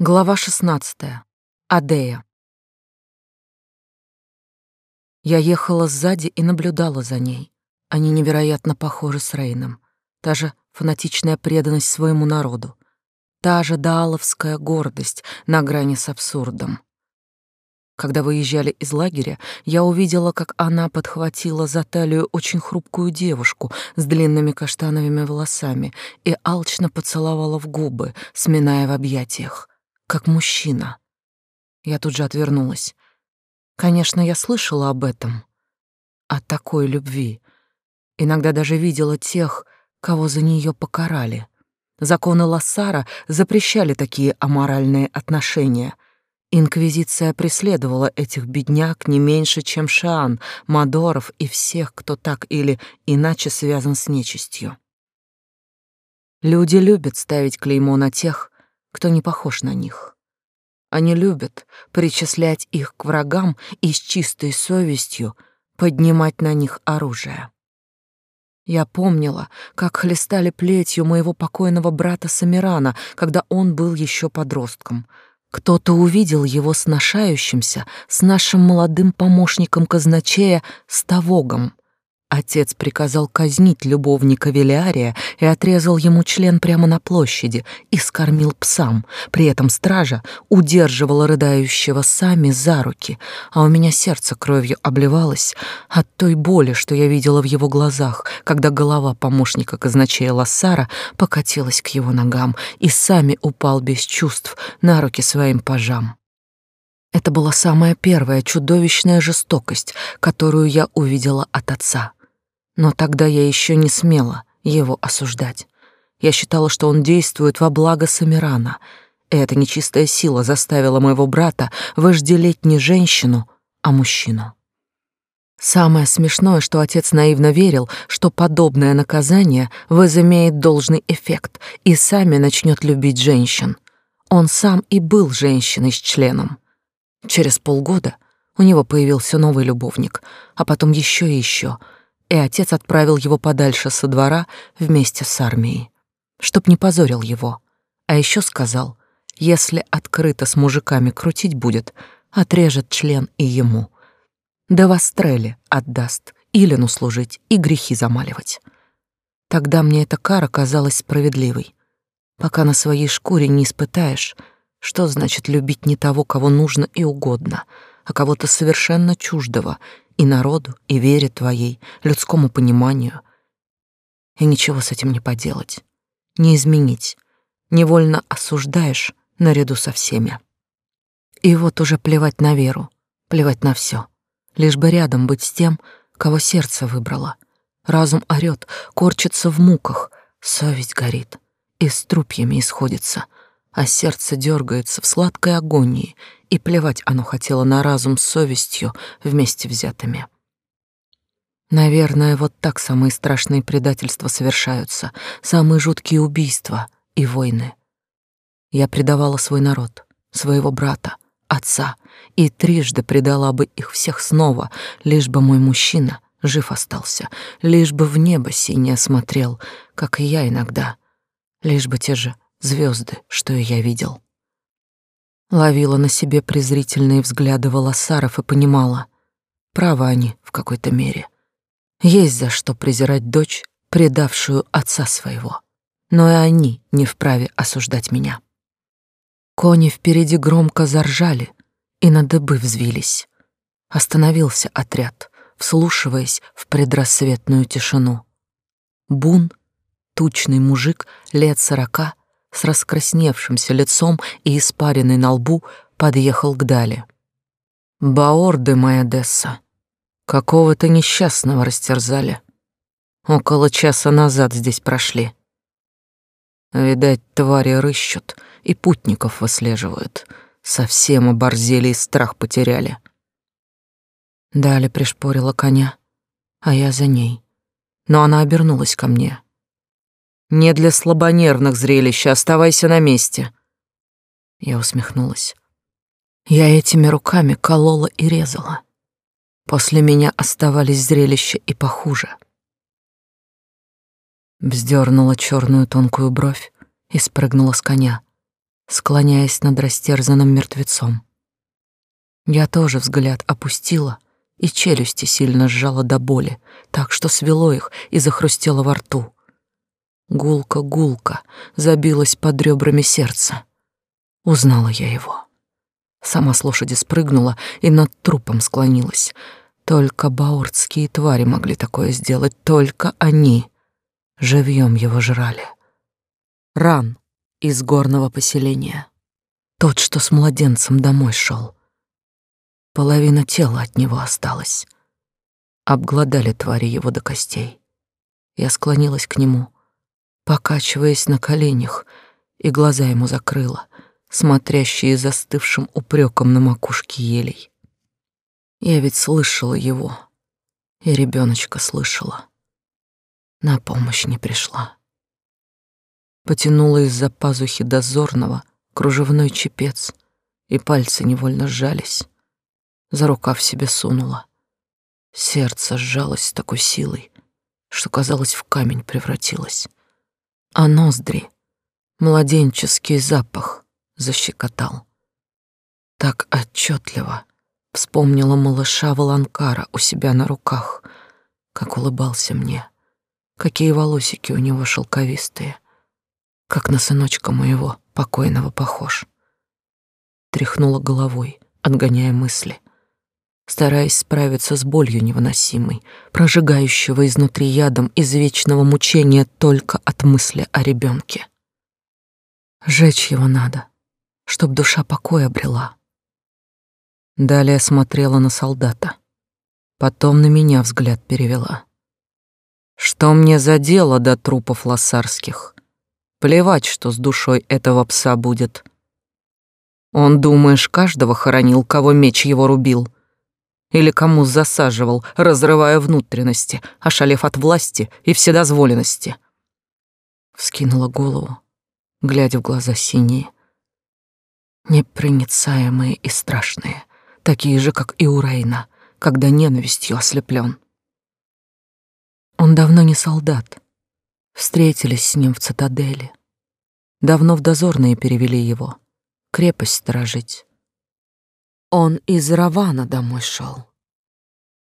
Глава 16. Адея. Я ехала сзади и наблюдала за ней. Они невероятно похожи с Рейном. Та же фанатичная преданность своему народу. Та же дааловская гордость на грани с абсурдом. Когда выезжали из лагеря, я увидела, как она подхватила за талию очень хрупкую девушку с длинными каштановыми волосами и алчно поцеловала в губы, сминая в объятиях как мужчина. Я тут же отвернулась. Конечно, я слышала об этом, о такой любви. Иногда даже видела тех, кого за нее покарали. Законы Лассара запрещали такие аморальные отношения. Инквизиция преследовала этих бедняк не меньше, чем Шаан, Мадоров и всех, кто так или иначе связан с нечистью. Люди любят ставить клеймо на тех, кто не похож на них. Они любят причислять их к врагам и с чистой совестью поднимать на них оружие. Я помнила, как хлестали плетью моего покойного брата Самирана, когда он был еще подростком. Кто-то увидел его сношающимся с нашим молодым помощником казначея Ставогом — Отец приказал казнить любовника Велиария и отрезал ему член прямо на площади и скормил псам. При этом стража удерживала рыдающего сами за руки, а у меня сердце кровью обливалось от той боли, что я видела в его глазах, когда голова помощника казначея Лассара покатилась к его ногам и сами упал без чувств на руки своим пажам. Это была самая первая чудовищная жестокость, которую я увидела от отца. Но тогда я еще не смела его осуждать. Я считала, что он действует во благо Самирана, эта нечистая сила заставила моего брата вожделеть не женщину, а мужчину. Самое смешное, что отец наивно верил, что подобное наказание возымеет должный эффект и сами начнет любить женщин. Он сам и был женщиной с членом. Через полгода у него появился новый любовник, а потом еще и еще, и отец отправил его подальше со двора вместе с армией, чтоб не позорил его. А еще сказал, если открыто с мужиками крутить будет, отрежет член и ему. Да востреле отдаст, Илину служить и грехи замаливать. Тогда мне эта кара казалась справедливой. Пока на своей шкуре не испытаешь — что значит любить не того, кого нужно и угодно, а кого-то совершенно чуждого и народу, и вере твоей, людскому пониманию? И ничего с этим не поделать, не изменить. Невольно осуждаешь наряду со всеми. И вот уже плевать на веру, плевать на все, лишь бы рядом быть с тем, кого сердце выбрало. Разум орёт, корчится в муках, совесть горит и с трупьями исходится — а сердце дергается в сладкой агонии, и плевать оно хотело на разум с совестью вместе взятыми. Наверное, вот так самые страшные предательства совершаются, самые жуткие убийства и войны. Я предавала свой народ, своего брата, отца, и трижды предала бы их всех снова, лишь бы мой мужчина жив остался, лишь бы в небо синее смотрел, как и я иногда, лишь бы те же звезды, что я видел. Ловила на себе презрительные взгляды волосаров и понимала, правы они в какой-то мере. Есть за что презирать дочь, предавшую отца своего. Но и они не вправе осуждать меня. Кони впереди громко заржали и на дыбы взвились. Остановился отряд, вслушиваясь в предрассветную тишину. Бун, тучный мужик лет сорока, с раскрасневшимся лицом и испаренной на лбу подъехал к Дали. «Баорды, моя Десса, какого-то несчастного растерзали. Около часа назад здесь прошли. Видать, твари рыщут и путников выслеживают. Совсем оборзели и страх потеряли». Дали пришпорила коня, а я за ней. Но она обернулась ко мне — не для слабонервных зрелищ, оставайся на месте. Я усмехнулась. Я этими руками колола и резала. После меня оставались зрелища и похуже. Вздернула черную тонкую бровь и спрыгнула с коня. склоняясь над растерзанным мертвецом. Я тоже взгляд опустила и челюсти сильно сжала до боли, так что свело их и захрустело во рту. Гулка-гулка забилась под ребрами сердца. Узнала я его. Сама с лошади спрыгнула и над трупом склонилась. Только бауртские твари могли такое сделать, только они. Живьем его жрали. Ран из горного поселения. Тот, что с младенцем домой шел. Половина тела от него осталась. Обглодали твари его до костей. Я склонилась к нему, покачиваясь на коленях, и глаза ему закрыла, смотрящие застывшим упреком на макушке елей. Я ведь слышала его, и ребеночка слышала. На помощь не пришла. Потянула из-за пазухи дозорного кружевной чепец, и пальцы невольно сжались за рукав себе сунула. Сердце сжалось с такой силой, что, казалось, в камень превратилось. А ноздри младенческий запах защекотал. Так отчетливо вспомнила малыша Воланкара у себя на руках, как улыбался мне, какие волосики у него шелковистые, как на сыночка моего покойного похож. Тряхнула головой, отгоняя мысли стараясь справиться с болью невыносимой, прожигающего изнутри ядом из вечного мучения только от мысли о ребенке. Жечь его надо, чтоб душа покой обрела. Далее смотрела на солдата, потом на меня взгляд перевела. Что мне за дело до трупов лосарских? Плевать, что с душой этого пса будет. Он, думаешь, каждого хоронил, кого меч его рубил? Или кому засаживал, разрывая внутренности, ошалев от власти и вседозволенности. Вскинула голову, глядя в глаза синие, непроницаемые и страшные, такие же, как и у Рейна, когда ненавистью ослеплен. Он давно не солдат. Встретились с ним в цитадели. Давно в дозорные перевели его, крепость сторожить. Он из Равана домой шел.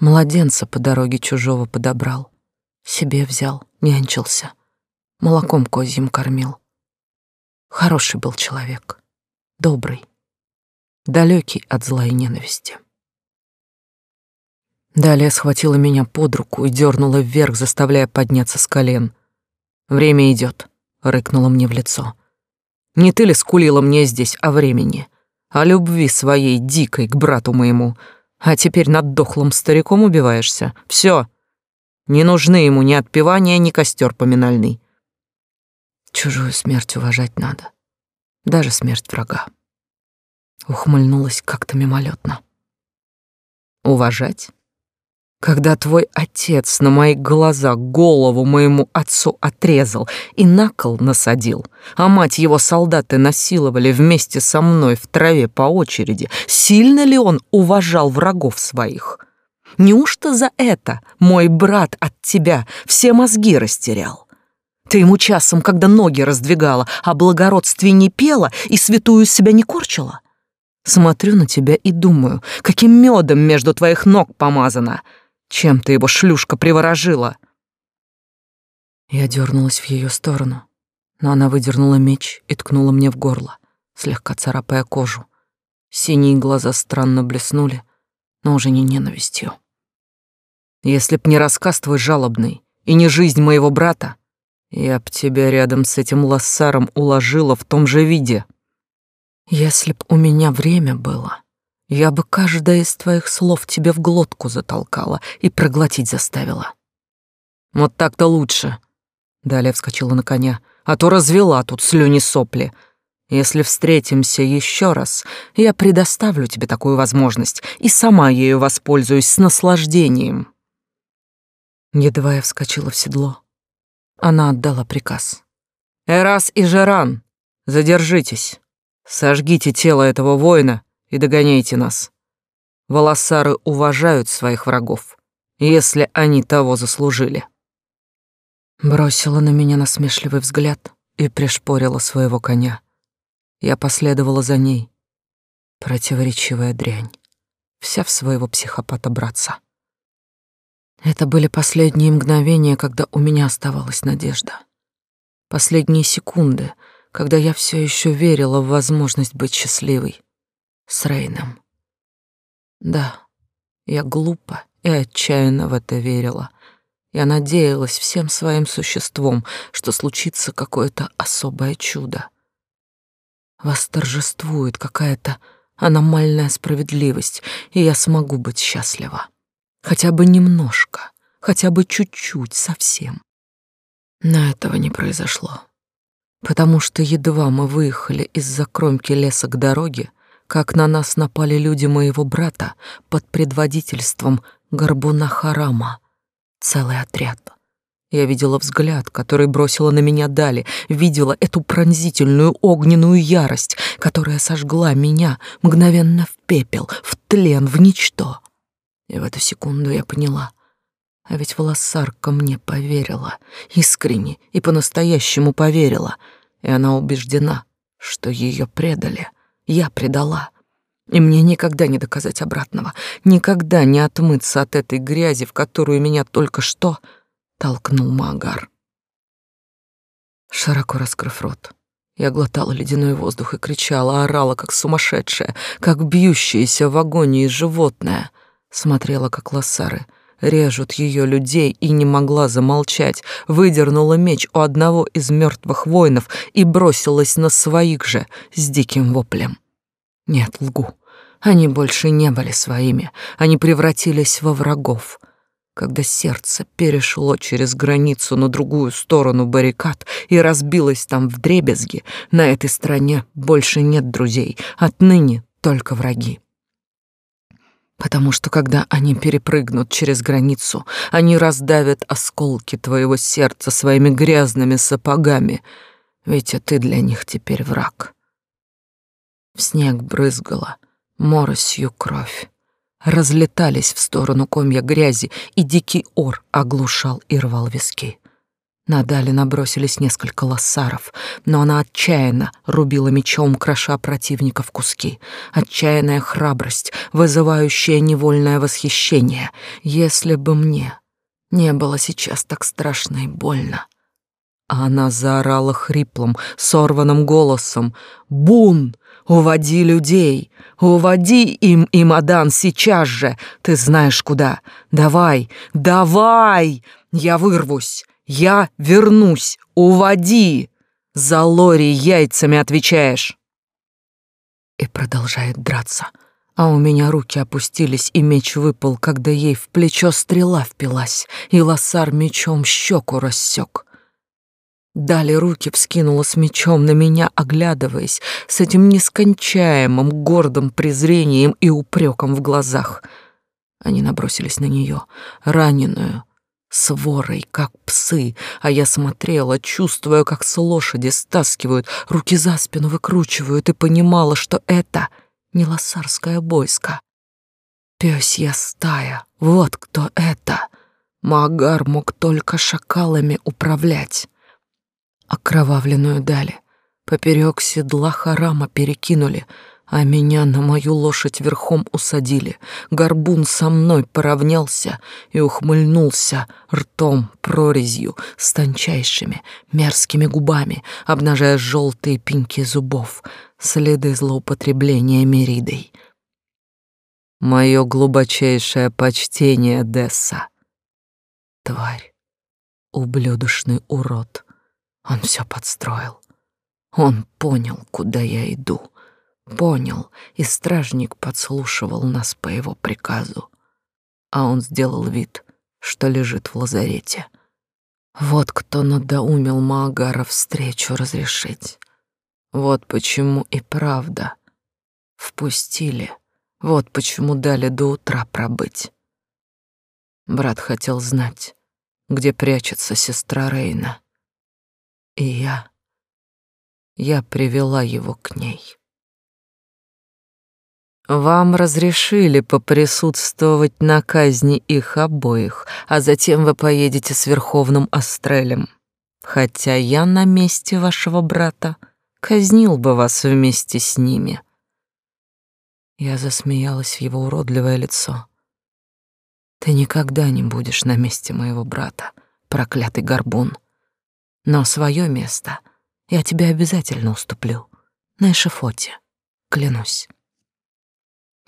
Младенца по дороге чужого подобрал. Себе взял, нянчился. Молоком козьим кормил. Хороший был человек. Добрый. Далекий от зла и ненависти. Далее схватила меня под руку и дернула вверх, заставляя подняться с колен. «Время идет», — рыкнула мне в лицо. «Не ты ли скулила мне здесь о времени?» О любви своей дикой к брату моему, а теперь над дохлым стариком убиваешься. Все, не нужны ему ни отпевания, ни костер поминальный. Чужую смерть уважать надо, даже смерть врага. Ухмыльнулась как-то мимолетно. Уважать? Когда твой отец на моих глазах голову моему отцу отрезал и на кол насадил, а мать его солдаты насиловали вместе со мной в траве по очереди, сильно ли он уважал врагов своих? Неужто за это мой брат от тебя все мозги растерял? Ты ему часом, когда ноги раздвигала, о благородстве не пела и святую себя не корчила? Смотрю на тебя и думаю, каким медом между твоих ног помазано — чем ты его, шлюшка, приворожила?» Я дернулась в ее сторону, но она выдернула меч и ткнула мне в горло, слегка царапая кожу. Синие глаза странно блеснули, но уже не ненавистью. «Если б не рассказ твой жалобный и не жизнь моего брата, я б тебя рядом с этим лоссаром уложила в том же виде. Если б у меня время было, я бы каждое из твоих слов тебе в глотку затолкала и проглотить заставила. Вот так-то лучше. Далее вскочила на коня, а то развела тут слюни-сопли. Если встретимся еще раз, я предоставлю тебе такую возможность и сама ею воспользуюсь с наслаждением. Едва я вскочила в седло, она отдала приказ. «Эрас и Жеран, задержитесь. Сожгите тело этого воина и догоняйте нас. Волосары уважают своих врагов, если они того заслужили. Бросила на меня насмешливый взгляд и пришпорила своего коня. Я последовала за ней. Противоречивая дрянь. Вся в своего психопата-братца. Это были последние мгновения, когда у меня оставалась надежда. Последние секунды, когда я все еще верила в возможность быть счастливой. С Рейном. Да, я глупо и отчаянно в это верила. Я надеялась всем своим существом, что случится какое-то особое чудо. Восторжествует какая-то аномальная справедливость, и я смогу быть счастлива. Хотя бы немножко, хотя бы чуть-чуть, совсем. Но этого не произошло. Потому что едва мы выехали из-за кромки леса к дороге, как на нас напали люди моего брата под предводительством Горбуна Харама. Целый отряд. Я видела взгляд, который бросила на меня Дали, видела эту пронзительную огненную ярость, которая сожгла меня мгновенно в пепел, в тлен, в ничто. И в эту секунду я поняла, а ведь волосарка мне поверила, искренне и по-настоящему поверила, и она убеждена, что ее предали, я предала. И мне никогда не доказать обратного, никогда не отмыться от этой грязи, в которую меня только что толкнул Магар. Широко раскрыв рот, я глотала ледяной воздух и кричала, орала, как сумасшедшая, как бьющееся в агонии животное. Смотрела, как лоссары режут ее людей, и не могла замолчать. Выдернула меч у одного из мертвых воинов и бросилась на своих же с диким воплем. Нет, лгу. Они больше не были своими, они превратились во врагов. Когда сердце перешло через границу на другую сторону баррикад и разбилось там вдребезги, на этой стороне больше нет друзей, отныне только враги. Потому что когда они перепрыгнут через границу, они раздавят осколки твоего сердца своими грязными сапогами, ведь и ты для них теперь враг. В снег брызгала моросью кровь. Разлетались в сторону комья грязи, и дикий ор оглушал и рвал виски. На Дали набросились несколько лоссаров, но она отчаянно рубила мечом, кроша противника в куски. Отчаянная храбрость, вызывающая невольное восхищение. Если бы мне не было сейчас так страшно и больно. А она заорала хриплым, сорванным голосом. «Бун! Уводи людей! Уводи им, Имадан, сейчас же! Ты знаешь куда! Давай! Давай! Я вырвусь! Я вернусь! Уводи! За Лори яйцами отвечаешь!» И продолжает драться. А у меня руки опустились, и меч выпал, когда ей в плечо стрела впилась, и лосар мечом щеку рассек. Дали руки вскинула с мечом на меня, оглядываясь, с этим нескончаемым гордым презрением и упреком в глазах. Они набросились на нее, раненую, с ворой, как псы, а я смотрела, чувствуя, как с лошади стаскивают, руки за спину выкручивают, и понимала, что это не лосарская бойска. Пёсья стая, вот кто это. Магар мог только шакалами управлять окровавленную дали. Поперек седла харама перекинули, а меня на мою лошадь верхом усадили. Горбун со мной поравнялся и ухмыльнулся ртом прорезью с тончайшими мерзкими губами, обнажая желтые пеньки зубов, следы злоупотребления меридой. Мое глубочайшее почтение, Десса. Тварь, ублюдочный урод. Он все подстроил. Он понял, куда я иду. Понял, и стражник подслушивал нас по его приказу. А он сделал вид, что лежит в лазарете. Вот кто надоумил Маагара встречу разрешить. Вот почему и правда. Впустили. Вот почему дали до утра пробыть. Брат хотел знать, где прячется сестра Рейна. И я... Я привела его к ней. Вам разрешили поприсутствовать на казни их обоих, а затем вы поедете с Верховным Астрелем. Хотя я на месте вашего брата казнил бы вас вместе с ними. Я засмеялась в его уродливое лицо. Ты никогда не будешь на месте моего брата, проклятый горбун. Но свое место я тебе обязательно уступлю. На эшафоте, клянусь.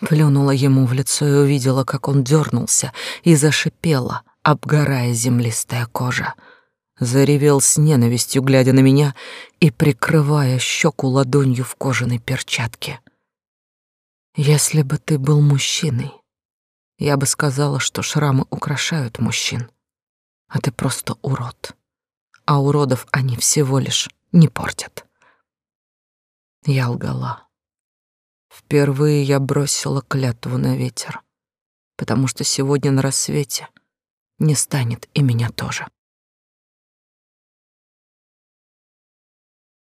Плюнула ему в лицо и увидела, как он дернулся и зашипела, обгорая землистая кожа. Заревел с ненавистью, глядя на меня и прикрывая щеку ладонью в кожаной перчатке. Если бы ты был мужчиной, я бы сказала, что шрамы украшают мужчин, а ты просто урод. А уродов они всего лишь не портят. Я лгала. Впервые я бросила клятву на ветер, потому что сегодня на рассвете не станет и меня тоже.